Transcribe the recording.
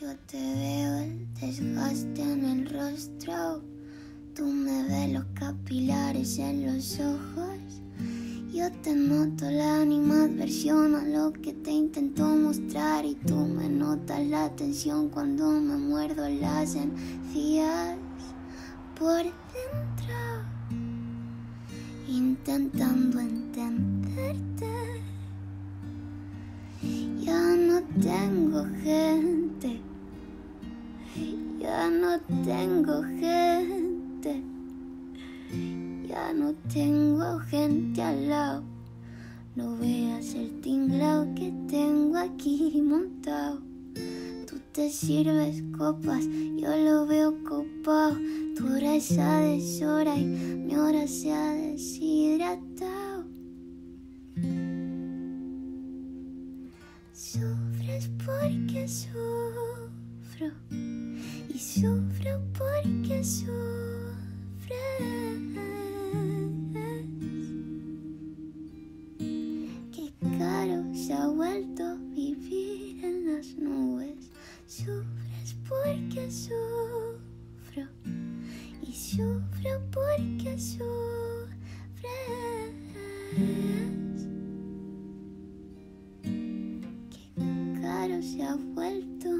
Yo te veo el desgaste en el rostro, tú me ves los capilares en los ojos. Yo te noto la animadversión a lo que te intento mostrar y tú me notas la atención cuando me muerdo las encías por dentro, intentando entenderte. No tengo gente, ya no tengo gente, ya no tengo gente al lado. No veas el tinglao que tengo aquí montado. Tú te sirves copas, yo lo veo copado. Tu hora es a deshora y mi hora se ha deshidratado. Sufres porque sufro y sufro porque sufres. Qué caro se ha vuelto vivir en las nubes. Sufres porque sufro y sufro porque sufres. se ha vuelto